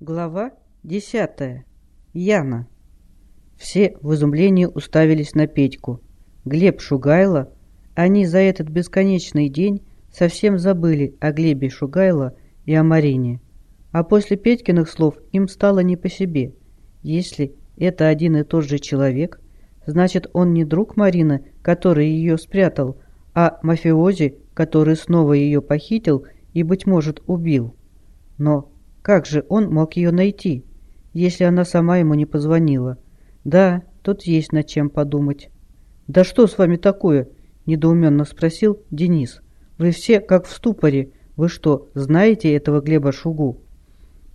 Глава десятая. Яна. Все в изумлении уставились на Петьку. Глеб Шугайло. Они за этот бесконечный день совсем забыли о Глебе Шугайло и о Марине. А после Петькиных слов им стало не по себе. Если это один и тот же человек, значит он не друг Марины, который ее спрятал, а мафиози, который снова ее похитил и, быть может, убил. Но как же он мог ее найти, если она сама ему не позвонила? Да, тут есть над чем подумать. «Да что с вами такое?» – недоуменно спросил Денис. «Вы все как в ступоре. Вы что, знаете этого Глеба Шугу?»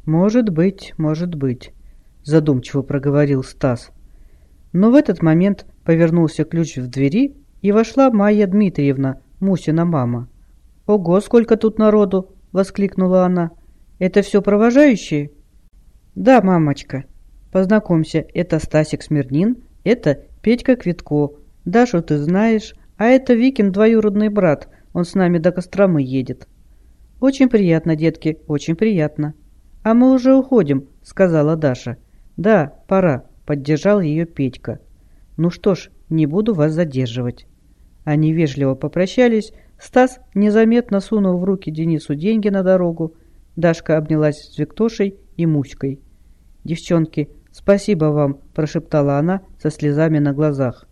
«Может быть, может быть», – задумчиво проговорил Стас. Но в этот момент повернулся ключ в двери, и вошла Майя Дмитриевна, Мусина мама. «Ого, сколько тут народу!» – воскликнула она. Это все провожающие? Да, мамочка. Познакомься, это Стасик Смирнин, это Петька Квитко. Дашу ты знаешь, а это Викин двоюродный брат, он с нами до Костромы едет. Очень приятно, детки, очень приятно. А мы уже уходим, сказала Даша. Да, пора, поддержал ее Петька. Ну что ж, не буду вас задерживать. Они вежливо попрощались, Стас незаметно сунул в руки Денису деньги на дорогу, Дашка обнялась с Виктошей и Муськой. «Девчонки, спасибо вам», – прошептала она со слезами на глазах.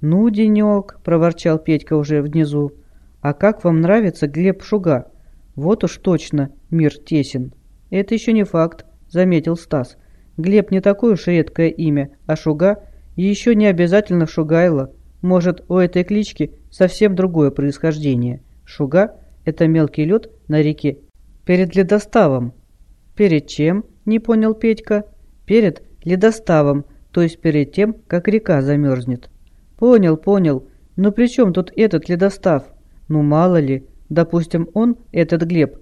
«Ну, денек», – проворчал Петька уже внизу. «А как вам нравится Глеб Шуга? Вот уж точно мир тесен». «Это еще не факт», – заметил Стас. «Глеб не такое уж редкое имя, а Шуга еще не обязательно Шугайло. Может, у этой клички совсем другое происхождение. Шуга – это мелкий лед на реке «Перед ледоставом». «Перед чем?» – не понял Петька. «Перед ледоставом, то есть перед тем, как река замерзнет». «Понял, понял. Но при чем тут этот ледостав? Ну, мало ли. Допустим, он, этот Глеб,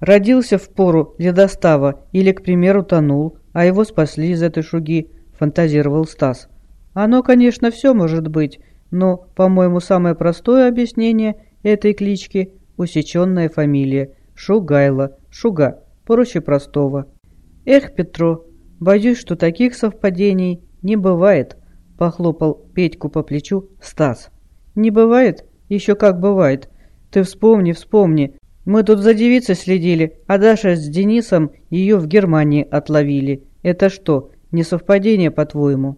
родился в пору ледостава или, к примеру, тонул, а его спасли из этой шуги», – фантазировал Стас. «Оно, конечно, все может быть, но, по-моему, самое простое объяснение этой клички – усеченная фамилия – Шугайло, Шуга, проще простого. Эх, Петро, боюсь, что таких совпадений не бывает, похлопал Петьку по плечу Стас. Не бывает? Еще как бывает. Ты вспомни, вспомни. Мы тут за девицей следили, а Даша с Денисом ее в Германии отловили. Это что, не совпадение, по-твоему?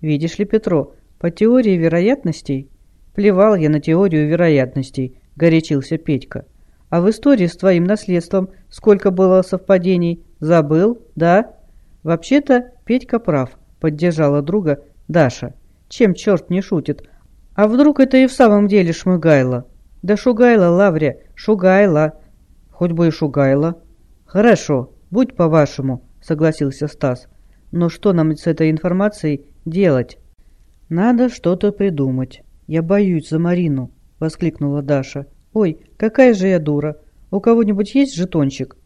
Видишь ли, Петро, по теории вероятностей... Плевал я на теорию вероятностей, горячился Петька. А в истории с твоим наследством сколько было совпадений? Забыл, да? Вообще-то Петька прав, поддержала друга Даша. Чем черт не шутит? А вдруг это и в самом деле Шмыгайло? Да Шугайло, Лавря, Шугайло. Хоть бы и Шугайло. Хорошо, будь по-вашему, согласился Стас. Но что нам с этой информацией делать? Надо что-то придумать. Я боюсь за Марину, воскликнула Даша. «Ой, какая же я дура! У кого-нибудь есть жетончик?»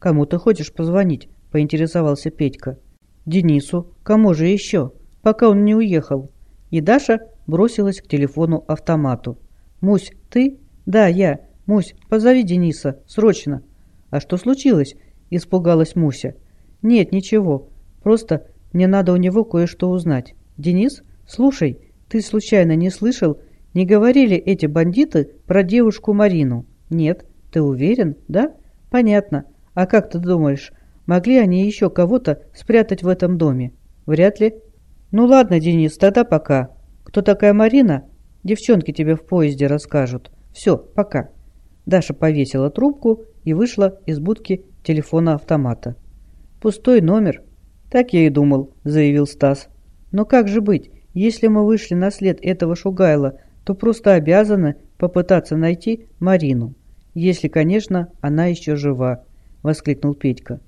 «Кому ты хочешь позвонить?» – поинтересовался Петька. «Денису. Кому же еще? Пока он не уехал». И Даша бросилась к телефону-автомату. «Мусь, ты?» «Да, я. Мусь, позови Дениса. Срочно». «А что случилось?» – испугалась Муся. «Нет, ничего. Просто мне надо у него кое-что узнать. Денис, слушай, ты случайно не слышал, не говорили эти бандиты про девушку Марину? Нет. Ты уверен, да? Понятно. А как ты думаешь, могли они еще кого-то спрятать в этом доме? Вряд ли. Ну ладно, Денис, тогда пока. Кто такая Марина? Девчонки тебе в поезде расскажут. Все, пока. Даша повесила трубку и вышла из будки телефона-автомата. «Пустой номер». «Так я и думал», — заявил Стас. «Но как же быть, если мы вышли на след этого Шугайла то просто обязаны попытаться найти Марину. Если, конечно, она еще жива», — воскликнул Петька.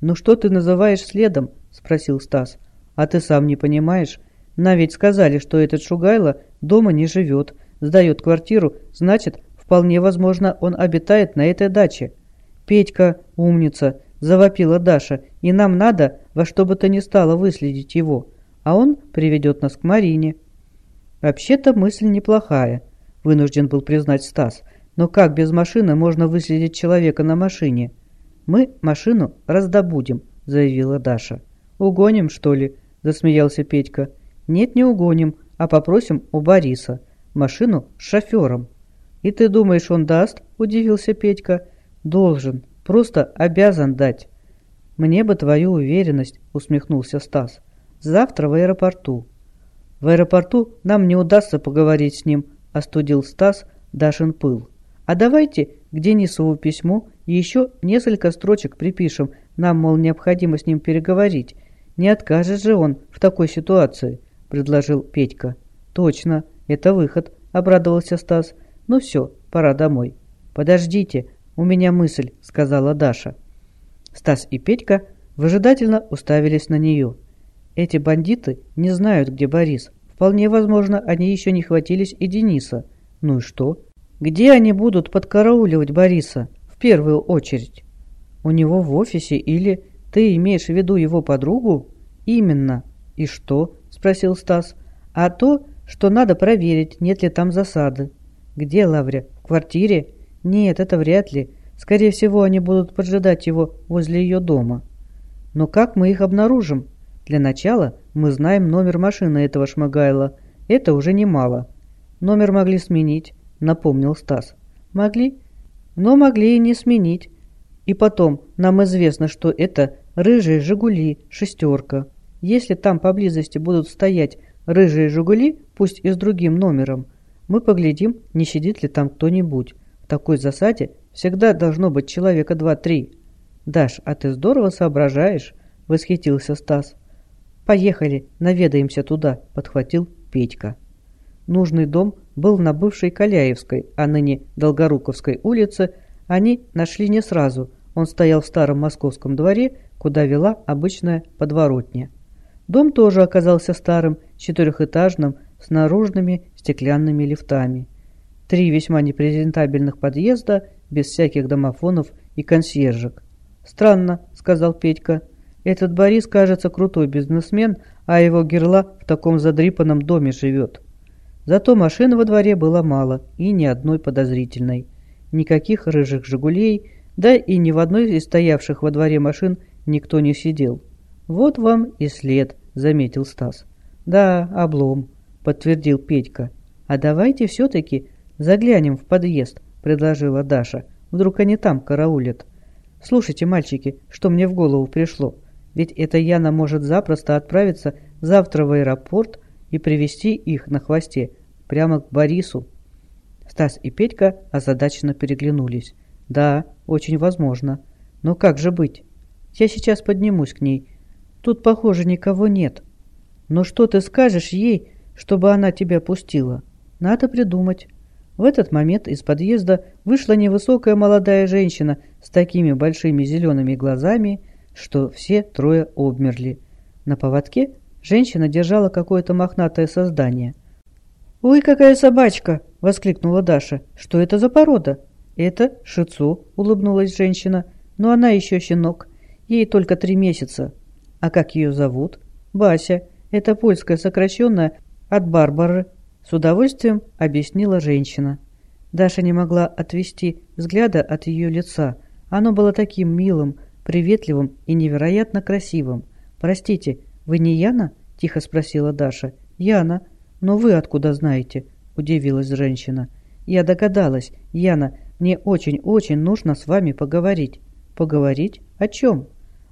«Ну что ты называешь следом?» — спросил Стас. «А ты сам не понимаешь? Нам ведь сказали, что этот Шугайло дома не живет, сдает квартиру, значит, вполне возможно, он обитает на этой даче». «Петька, умница!» — завопила Даша. «И нам надо во что бы то ни стало выследить его, а он приведет нас к Марине». «Вообще-то мысль неплохая», – вынужден был признать Стас. «Но как без машины можно выследить человека на машине? Мы машину раздобудем», – заявила Даша. «Угоним, что ли?» – засмеялся Петька. «Нет, не угоним, а попросим у Бориса. Машину с шофером». «И ты думаешь, он даст?» – удивился Петька. «Должен. Просто обязан дать». «Мне бы твою уверенность», – усмехнулся Стас. «Завтра в аэропорту». «В аэропорту нам не удастся поговорить с ним», – остудил Стас Дашин пыл. «А давайте к Денисову письму еще несколько строчек припишем. Нам, мол, необходимо с ним переговорить. Не откажет же он в такой ситуации», – предложил Петька. «Точно, это выход», – обрадовался Стас. «Ну все, пора домой». «Подождите, у меня мысль», – сказала Даша. Стас и Петька выжидательно уставились на нее. Эти бандиты не знают, где Борис. Вполне возможно, они еще не хватились и Дениса. Ну и что? Где они будут подкарауливать Бориса? В первую очередь. У него в офисе или... Ты имеешь в виду его подругу? Именно. И что? Спросил Стас. А то, что надо проверить, нет ли там засады. Где Лавря? В квартире? Нет, это вряд ли. Скорее всего, они будут поджидать его возле ее дома. Но как мы их обнаружим? Для начала мы знаем номер машины этого Шмагайла. Это уже немало. Номер могли сменить, напомнил Стас. Могли? Но могли и не сменить. И потом, нам известно, что это рыжие «Жигули», шестерка. Если там поблизости будут стоять рыжие «Жигули», пусть и с другим номером, мы поглядим, не сидит ли там кто-нибудь. В такой засаде Всегда должно быть человека два-три. Даш, а ты здорово соображаешь, восхитился Стас. Поехали, наведаемся туда, подхватил Петька. Нужный дом был на бывшей Каляевской, а ныне Долгоруковской улице. Они нашли не сразу. Он стоял в старом московском дворе, куда вела обычная подворотня. Дом тоже оказался старым, четырехэтажным, с наружными стеклянными лифтами. Три весьма непрезентабельных подъезда без всяких домофонов и консьержек. «Странно», — сказал Петька. «Этот Борис, кажется, крутой бизнесмен, а его герла в таком задрипанном доме живет». Зато машин во дворе было мало и ни одной подозрительной. Никаких рыжих «Жигулей», да и ни в одной из стоявших во дворе машин никто не сидел. «Вот вам и след», — заметил Стас. «Да, облом», — подтвердил Петька. «А давайте все-таки заглянем в подъезд», предложила Даша. «Вдруг они там караулят?» «Слушайте, мальчики, что мне в голову пришло. Ведь эта Яна может запросто отправиться завтра в аэропорт и привести их на хвосте прямо к Борису». Стас и Петька озадаченно переглянулись. «Да, очень возможно. Но как же быть? Я сейчас поднимусь к ней. Тут, похоже, никого нет. Но что ты скажешь ей, чтобы она тебя пустила? Надо придумать». В этот момент из подъезда вышла невысокая молодая женщина с такими большими зелеными глазами, что все трое обмерли. На поводке женщина держала какое-то мохнатое создание. «Ой, какая собачка!» — воскликнула Даша. «Что это за порода?» «Это шицу», — улыбнулась женщина. «Но она еще щенок. Ей только три месяца». «А как ее зовут?» «Бася. Это польская сокращенная от Барбары. С удовольствием объяснила женщина. Даша не могла отвести взгляда от ее лица. Оно было таким милым, приветливым и невероятно красивым. «Простите, вы не Яна?» – тихо спросила Даша. «Яна. Но вы откуда знаете?» – удивилась женщина. «Я догадалась. Яна, мне очень-очень нужно с вами поговорить». «Поговорить? О чем?»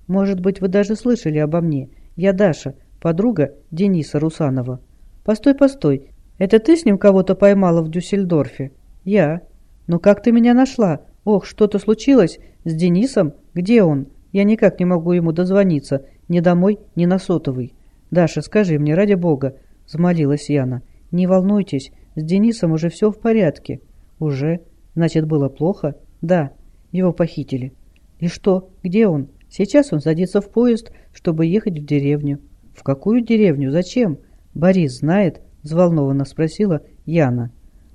«Может быть, вы даже слышали обо мне. Я Даша, подруга Дениса Русанова». «Постой, постой. Это ты с ним кого-то поймала в Дюссельдорфе? Я. Ну как ты меня нашла? Ох, что-то случилось? С Денисом? Где он? Я никак не могу ему дозвониться. Ни домой, ни на сотовый. Даша, скажи мне, ради бога, взмолилась Яна. Не волнуйтесь, с Денисом уже все в порядке. Уже? Значит, было плохо? Да, его похитили. И что? Где он? Сейчас он садится в поезд, чтобы ехать в деревню. В какую деревню? Зачем? Борис знает, взволнованно спросила Яна.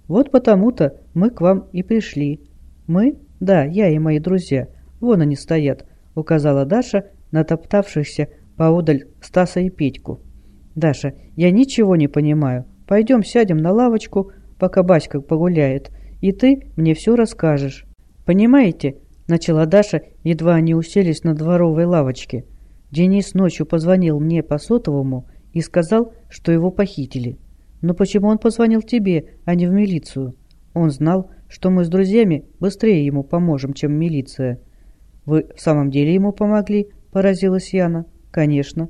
«Вот потому-то мы к вам и пришли». «Мы? Да, я и мои друзья. Вон они стоят», — указала Даша, натоптавшихся поодаль Стаса и Петьку. «Даша, я ничего не понимаю. Пойдем сядем на лавочку, пока Баська погуляет, и ты мне все расскажешь». «Понимаете?» — начала Даша, едва они уселись на дворовой лавочке. Денис ночью позвонил мне по сотовому и сказал, что его похитили. Но почему он позвонил тебе, а не в милицию? Он знал, что мы с друзьями быстрее ему поможем, чем милиция. Вы в самом деле ему помогли? Поразилась Яна. Конечно.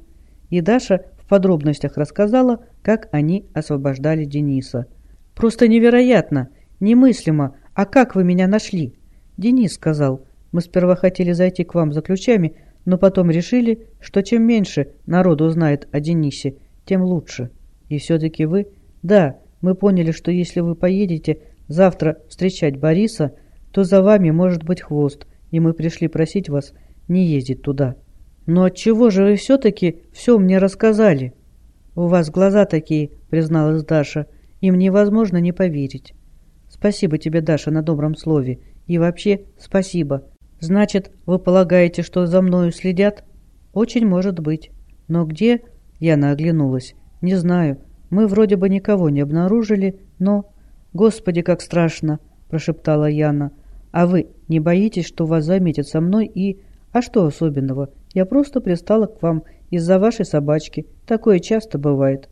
И Даша в подробностях рассказала, как они освобождали Дениса. Просто невероятно, немыслимо. А как вы меня нашли? Денис сказал. Мы сперва хотели зайти к вам за ключами, но потом решили, что чем меньше народу узнает о Денисе, тем лучше. И все-таки вы... Да, мы поняли, что если вы поедете завтра встречать Бориса, то за вами может быть хвост, и мы пришли просить вас не ездить туда. Но отчего же вы все-таки все мне рассказали? У вас глаза такие, призналась Даша, им невозможно не поверить. Спасибо тебе, Даша, на добром слове. И вообще, спасибо. Значит, вы полагаете, что за мною следят? Очень может быть. Но где? Яна оглянулась. Не знаю. Мы вроде бы никого не обнаружили, но... Господи, как страшно, прошептала Яна. А вы не боитесь, что вас заметят со мной и... А что особенного? Я просто пристала к вам из-за вашей собачки. Такое часто бывает.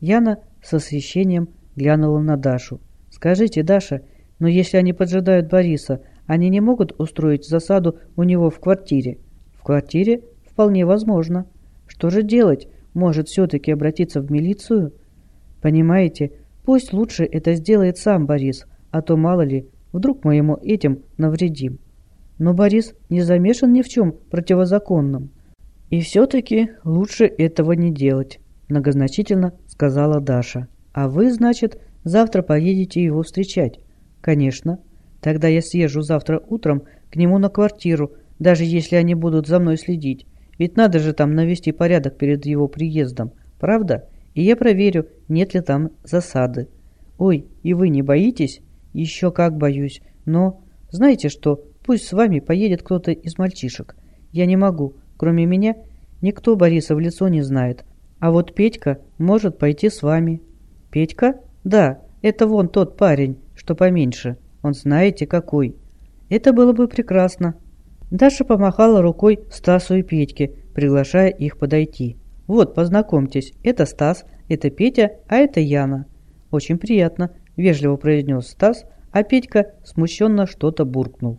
Яна с освещением глянула на Дашу. Скажите, Даша, но если они поджидают Бориса, они не могут устроить засаду у него в квартире. В квартире? Вполне возможно. Что же делать? Может, все-таки обратиться в милицию? Понимаете, пусть лучше это сделает сам Борис, а то, мало ли, вдруг мы ему этим навредим. Но Борис не замешан ни в чем противозаконном. И все-таки лучше этого не делать, многозначительно сказала Даша. А вы, значит, завтра поедете его встречать? Конечно. Тогда я съезжу завтра утром к нему на квартиру, даже если они будут за мной следить. Ведь надо же там навести порядок перед его приездом, правда? И я проверю, нет ли там засады. Ой, и вы не боитесь? Еще как боюсь. Но, знаете что, пусть с вами поедет кто-то из мальчишек. Я не могу. Кроме меня, никто Бориса в лицо не знает. А вот Петька может пойти с вами. Петька? Да, это вон тот парень, что поменьше. Он знаете какой. Это было бы прекрасно. Даша помахала рукой Стасу и Петьке, приглашая их подойти. «Вот, познакомьтесь, это Стас, это Петя, а это Яна». «Очень приятно», – вежливо произнес Стас, а Петька смущенно что-то буркнул.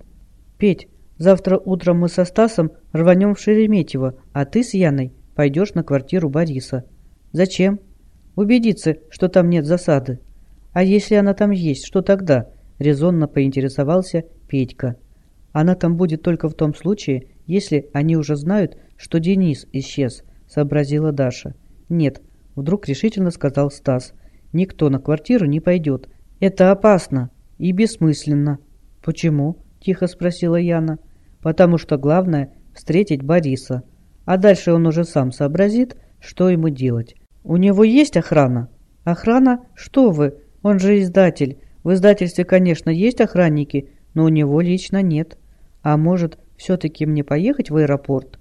«Петь, завтра утром мы со Стасом рванем в Шереметьево, а ты с Яной пойдешь на квартиру Бориса». «Зачем?» «Убедиться, что там нет засады». «А если она там есть, что тогда?» резонно поинтересовался Петька. Она там будет только в том случае, если они уже знают, что Денис исчез, сообразила Даша. Нет, вдруг решительно сказал Стас. Никто на квартиру не пойдет. Это опасно и бессмысленно. Почему? Тихо спросила Яна. Потому что главное встретить Бориса. А дальше он уже сам сообразит, что ему делать. У него есть охрана? Охрана? Что вы? Он же издатель. В издательстве, конечно, есть охранники, но у него лично нет. А может, все-таки мне поехать в аэропорт?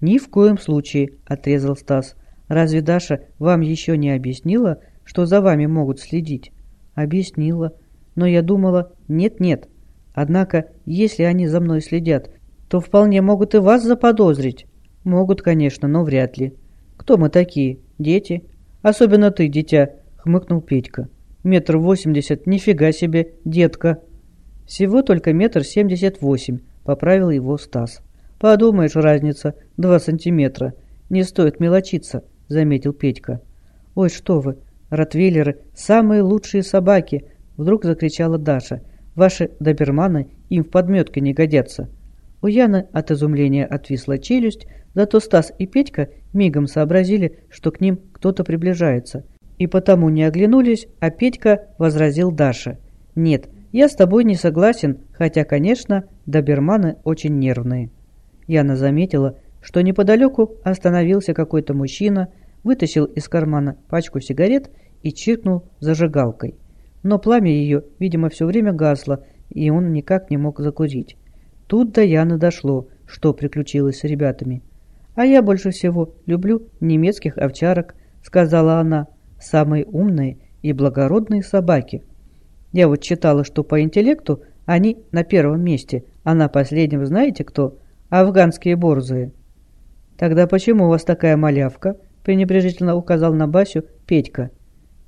Ни в коем случае, отрезал Стас. Разве Даша вам еще не объяснила, что за вами могут следить? Объяснила. Но я думала, нет-нет. Однако, если они за мной следят, то вполне могут и вас заподозрить. Могут, конечно, но вряд ли. Кто мы такие? Дети? Особенно ты, дитя, хмыкнул Петька. Метр восемьдесят, нифига себе, детка. Всего только метр семьдесят восемь, поправил его Стас. Подумаешь, разница, два сантиметра. Не стоит мелочиться, заметил Петька. Ой, что вы, ротвейлеры, самые лучшие собаки, вдруг закричала Даша. Ваши доберманы им в подметке не годятся. У Яны от изумления отвисла челюсть, зато Стас и Петька мигом сообразили, что к ним кто-то приближается – и потому не оглянулись, а Петька возразил Даше. «Нет, я с тобой не согласен, хотя, конечно, доберманы очень нервные». Яна заметила, что неподалеку остановился какой-то мужчина, вытащил из кармана пачку сигарет и чиркнул зажигалкой. Но пламя ее, видимо, все время гасло, и он никак не мог закурить. Тут до Яны дошло, что приключилось с ребятами. «А я больше всего люблю немецких овчарок», — сказала она, самые умные и благородные собаки. Я вот читала, что по интеллекту они на первом месте, а на последнем знаете кто? Афганские борзые. «Тогда почему у вас такая малявка?» – пренебрежительно указал на Басю Петька.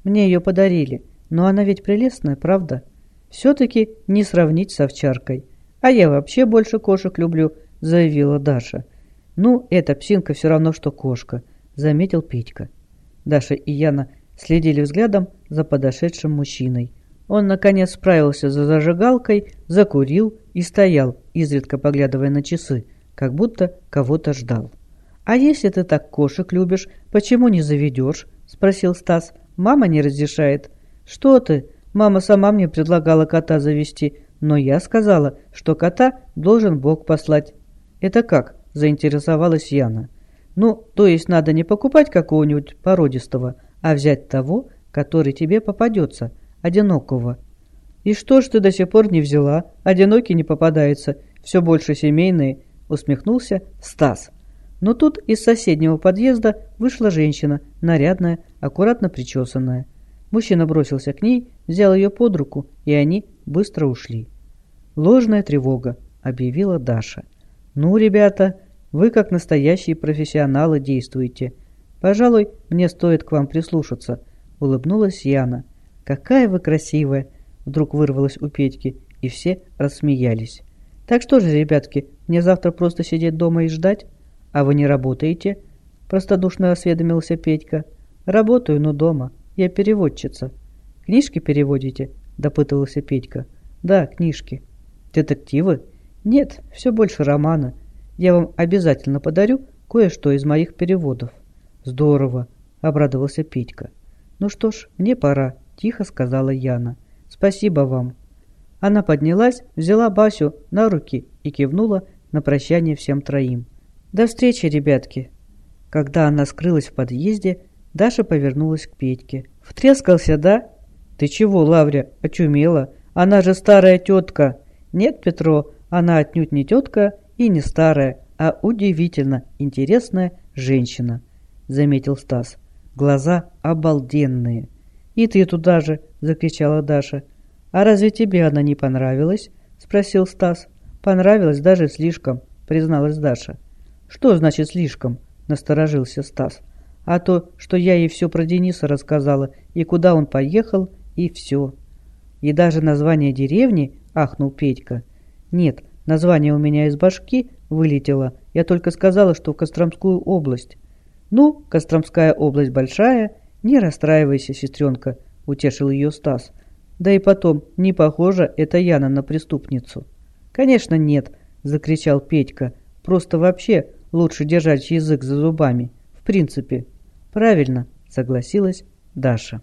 «Мне ее подарили, но она ведь прелестная, правда? Все-таки не сравнить с овчаркой. А я вообще больше кошек люблю», – заявила Даша. «Ну, эта псинка все равно, что кошка», – заметил Петька. Даша и Яна следили взглядом за подошедшим мужчиной. Он, наконец, справился за зажигалкой, закурил и стоял, изредка поглядывая на часы, как будто кого-то ждал. «А если ты так кошек любишь, почему не заведешь?» – спросил Стас. «Мама не разрешает». «Что ты? Мама сама мне предлагала кота завести, но я сказала, что кота должен Бог послать». «Это как?» – заинтересовалась Яна. «Ну, то есть надо не покупать какого-нибудь породистого, а взять того, который тебе попадется, одинокого». «И что ж ты до сих пор не взяла? Одинокий не попадается, все больше семейные», – усмехнулся Стас. Но тут из соседнего подъезда вышла женщина, нарядная, аккуратно причесанная. Мужчина бросился к ней, взял ее под руку, и они быстро ушли. «Ложная тревога», — объявила Даша. «Ну, ребята, вы как настоящие профессионалы действуете. Пожалуй, мне стоит к вам прислушаться», — улыбнулась Яна. «Какая вы красивая!» — вдруг вырвалась у Петьки, и все рассмеялись. «Так что же, ребятки, мне завтра просто сидеть дома и ждать?» «А вы не работаете?» – простодушно осведомился Петька. «Работаю, но дома. Я переводчица». «Книжки переводите?» – допытывался Петька. «Да, книжки». «Детективы?» «Нет, все больше романы. Я вам обязательно подарю кое-что из моих переводов». «Здорово!» – обрадовался Петька. «Ну что ж, мне пора», – тихо сказала Яна. «Спасибо вам». Она поднялась, взяла Басю на руки и кивнула на прощание всем троим. «До встречи, ребятки!» Когда она скрылась в подъезде, Даша повернулась к Петьке. «Втрескался, да?» «Ты чего, Лавря, очумела? Она же старая тетка!» «Нет, Петро, она отнюдь не тетка и не старая, а удивительно интересная женщина», — заметил Стас. «Глаза обалденные». «И ты туда же!» — закричала Даша. «А разве тебе она не понравилась?» — спросил Стас. «Понравилась даже слишком», — призналась Даша. «Что значит слишком?» – насторожился Стас. «А то, что я ей все про Дениса рассказала, и куда он поехал, и все». «И даже название деревни?» – ахнул Петька. «Нет, название у меня из башки вылетело. Я только сказала, что в Костромскую область». «Ну, Костромская область большая. Не расстраивайся, сестренка», – утешил ее Стас. «Да и потом, не похоже это Яна на преступницу». «Конечно нет», – закричал Петька. «Просто вообще Лучше держать язык за зубами. В принципе. Правильно, согласилась Даша.